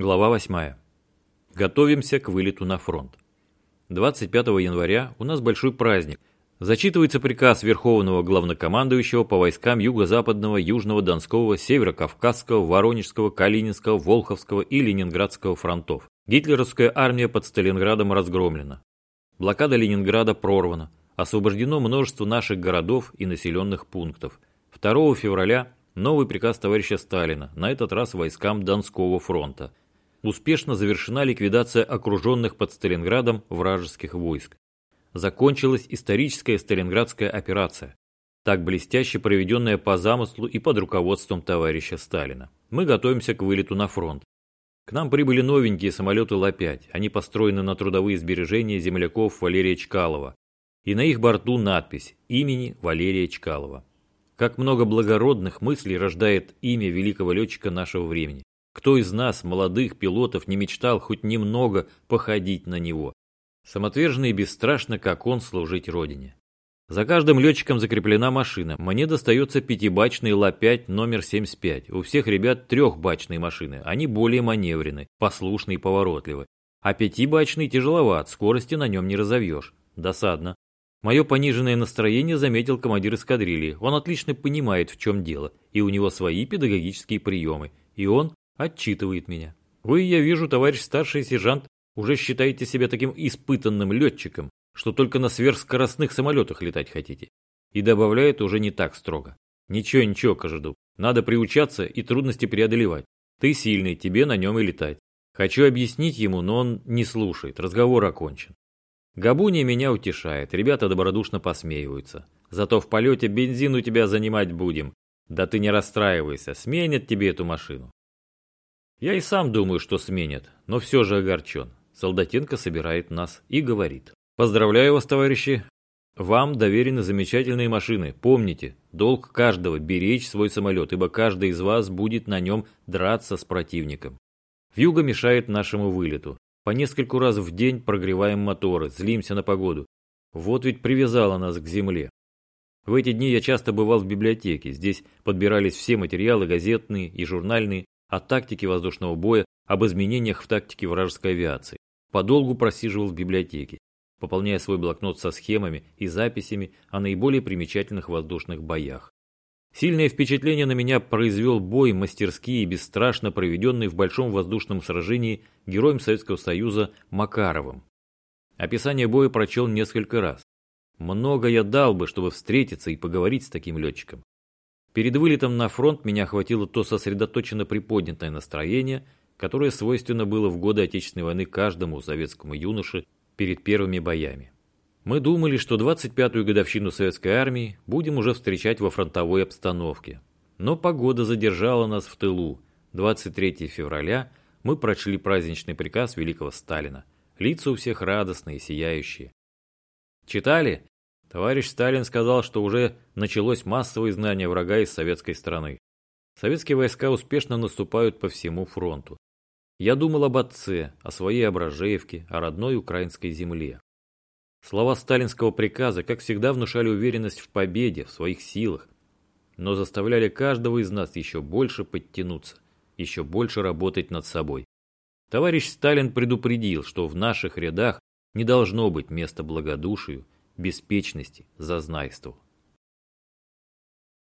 Глава 8. Готовимся к вылету на фронт. 25 января у нас большой праздник. Зачитывается приказ Верховного Главнокомандующего по войскам Юго-Западного, Южного, Донского, Северо-Кавказского, Воронежского, Калининского, Волховского и Ленинградского фронтов. Гитлеровская армия под Сталинградом разгромлена. Блокада Ленинграда прорвана. Освобождено множество наших городов и населенных пунктов. 2 февраля новый приказ товарища Сталина, на этот раз войскам Донского фронта. Успешно завершена ликвидация окруженных под Сталинградом вражеских войск. Закончилась историческая Сталинградская операция, так блестяще проведенная по замыслу и под руководством товарища Сталина. Мы готовимся к вылету на фронт. К нам прибыли новенькие самолеты Ла-5. Они построены на трудовые сбережения земляков Валерия Чкалова. И на их борту надпись «Имени Валерия Чкалова». Как много благородных мыслей рождает имя великого летчика нашего времени. Кто из нас, молодых пилотов, не мечтал хоть немного походить на него? Самоотверженно и бесстрашно, как он, служить Родине. За каждым летчиком закреплена машина. Мне достается пятибачный Ла-5 номер 75. У всех ребят трехбачные машины. Они более маневрены, послушны и поворотливы. А пятибачный тяжеловат, скорости на нем не разовьешь. Досадно. Мое пониженное настроение заметил командир эскадрильи. Он отлично понимает, в чем дело, и у него свои педагогические приемы. И он отчитывает меня. Вы, я вижу, товарищ старший сержант, уже считаете себя таким испытанным летчиком, что только на сверхскоростных самолетах летать хотите. И добавляет уже не так строго. Ничего, ничего, Кожедуб, надо приучаться и трудности преодолевать. Ты сильный, тебе на нем и летать. Хочу объяснить ему, но он не слушает, разговор окончен. Габуния меня утешает, ребята добродушно посмеиваются. Зато в полете бензин у тебя занимать будем. Да ты не расстраивайся, сменят тебе эту машину. Я и сам думаю, что сменят, но все же огорчен. Солдатенко собирает нас и говорит. Поздравляю вас, товарищи. Вам доверены замечательные машины. Помните, долг каждого – беречь свой самолет, ибо каждый из вас будет на нем драться с противником. Вьюга мешает нашему вылету. По нескольку раз в день прогреваем моторы, злимся на погоду. Вот ведь привязала нас к земле. В эти дни я часто бывал в библиотеке. Здесь подбирались все материалы газетные и журнальные о тактике воздушного боя, об изменениях в тактике вражеской авиации подолгу просиживал в библиотеке, пополняя свой блокнот со схемами и записями о наиболее примечательных воздушных боях. Сильное впечатление на меня произвел бой мастерски и бесстрашно проведенный в большом воздушном сражении героем Советского Союза Макаровым. Описание боя прочел несколько раз. Много я дал бы, чтобы встретиться и поговорить с таким летчиком. Перед вылетом на фронт меня охватило то сосредоточенно приподнятое настроение – которое свойственно было в годы Отечественной войны каждому советскому юноше перед первыми боями. Мы думали, что 25-ю годовщину Советской Армии будем уже встречать во фронтовой обстановке. Но погода задержала нас в тылу. 23 февраля мы прочли праздничный приказ великого Сталина. Лица у всех радостные, сияющие. Читали? Товарищ Сталин сказал, что уже началось массовое изгнание врага из советской страны. Советские войска успешно наступают по всему фронту. Я думал об отце, о своей Ображеевке, о родной украинской земле. Слова сталинского приказа, как всегда, внушали уверенность в победе, в своих силах, но заставляли каждого из нас еще больше подтянуться, еще больше работать над собой. Товарищ Сталин предупредил, что в наших рядах не должно быть места благодушию, беспечности, зазнайству.